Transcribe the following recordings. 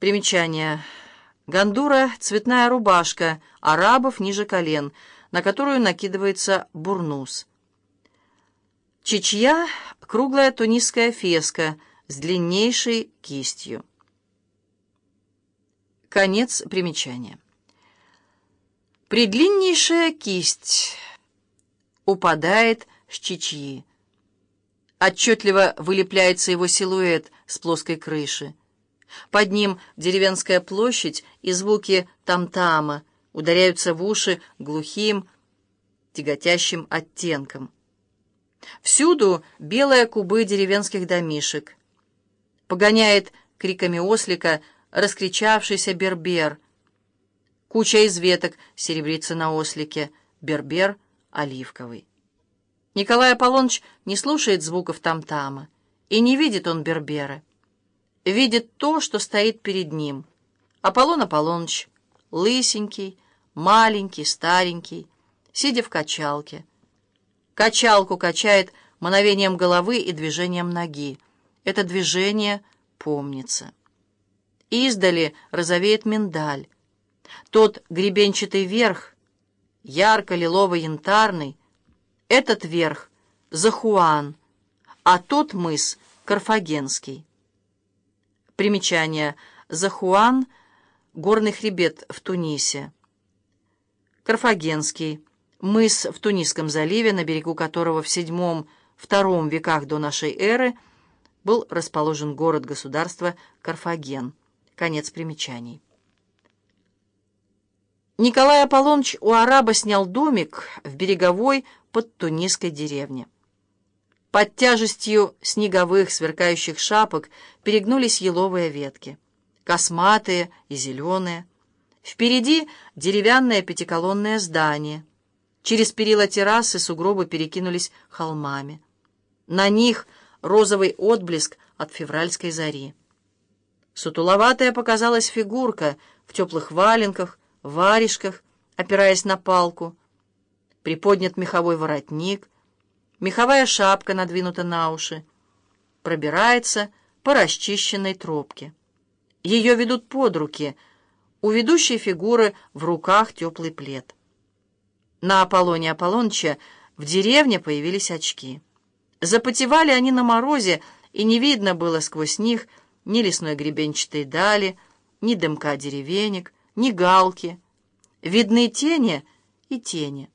Примечание. Гандура — цветная рубашка, арабов ниже колен, на которую накидывается бурнус. Чечья — круглая тунисская феска с длиннейшей кистью. Конец примечания. Предлиннейшая кисть упадает с чечьи. Отчетливо вылепляется его силуэт с плоской крыши. Под ним деревенская площадь и звуки там-тама ударяются в уши глухим, тяготящим оттенком. Всюду белые кубы деревенских домишек. Погоняет криками ослика раскричавшийся бербер. Куча из веток серебрится на ослике. Бербер оливковый. Николай Аполлоныч не слушает звуков там-тама, и не видит он бербера видит то, что стоит перед ним. Аполлон Аполлоныч, лысенький, маленький, старенький, сидя в качалке. Качалку качает мановением головы и движением ноги. Это движение помнится. Издали розовеет миндаль. Тот гребенчатый верх, ярко-лилово-янтарный, этот верх — Захуан, а тот мыс — Карфагенский. Примечание. Захуан – горный хребет в Тунисе. Карфагенский. Мыс в Тунисском заливе, на берегу которого в VII-II веках до нашей эры был расположен город-государство Карфаген. Конец примечаний. Николай Аполлоныч у араба снял домик в береговой под тунисской деревне. Под тяжестью снеговых сверкающих шапок перегнулись еловые ветки, косматые и зеленые. Впереди деревянное пятиколонное здание. Через перила террасы сугробы перекинулись холмами. На них розовый отблеск от февральской зари. Сутуловатая показалась фигурка в теплых валенках, варежках, опираясь на палку. Приподнят меховой воротник — меховая шапка надвинута на уши, пробирается по расчищенной тропке. Ее ведут под руки, у ведущей фигуры в руках теплый плед. На Аполлоне Аполлонча в деревне появились очки. Запотевали они на морозе, и не видно было сквозь них ни лесной гребенчатой дали, ни дымка деревенек, ни галки. Видны тени и тени.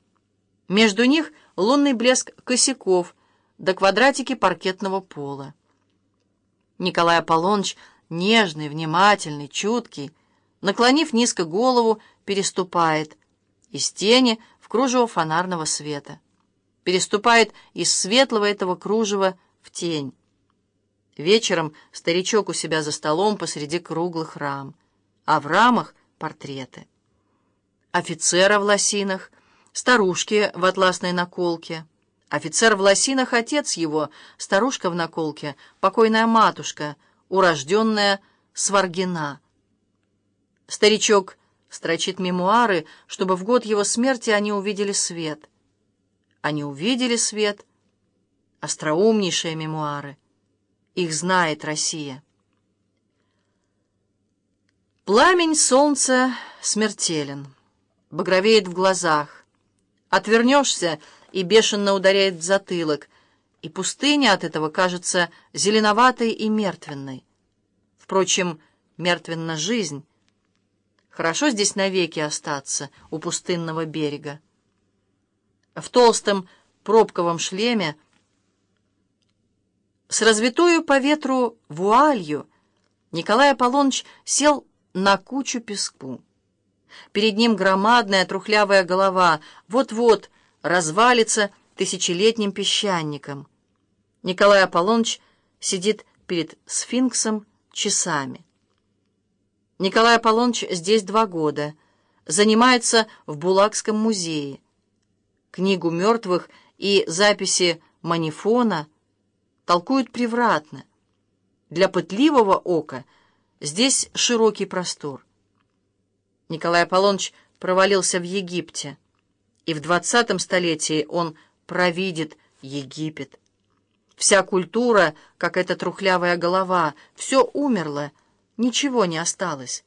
Между них — лунный блеск косяков до квадратики паркетного пола. Николай Аполлоныч, нежный, внимательный, чуткий, наклонив низко голову, переступает из тени в кружево фонарного света. Переступает из светлого этого кружева в тень. Вечером старичок у себя за столом посреди круглых рам, а в рамах — портреты. Офицера в лосинах, старушки в атласной наколке. Офицер в лосинах — отец его, старушка в наколке, покойная матушка, урожденная Сваргина. Старичок строчит мемуары, чтобы в год его смерти они увидели свет. Они увидели свет, остроумнейшие мемуары. Их знает Россия. Пламень солнца смертелен, багровеет в глазах. Отвернешься, и бешено ударяет в затылок, и пустыня от этого кажется зеленоватой и мертвенной. Впрочем, мертвенна жизнь. Хорошо здесь навеки остаться, у пустынного берега. В толстом пробковом шлеме с развитую по ветру вуалью Николай Аполлоныч сел на кучу песку. Перед ним громадная трухлявая голова вот-вот развалится тысячелетним песчаником. Николай Аполлоныч сидит перед сфинксом часами. Николай Аполлоныч здесь два года, занимается в Булакском музее. Книгу мертвых и записи манифона толкуют превратно. Для пытливого ока здесь широкий простор. Николай Аполлоныч провалился в Египте, и в двадцатом столетии он провидит Египет. Вся культура, как эта трухлявая голова, все умерло, ничего не осталось.